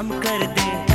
काम कर दे।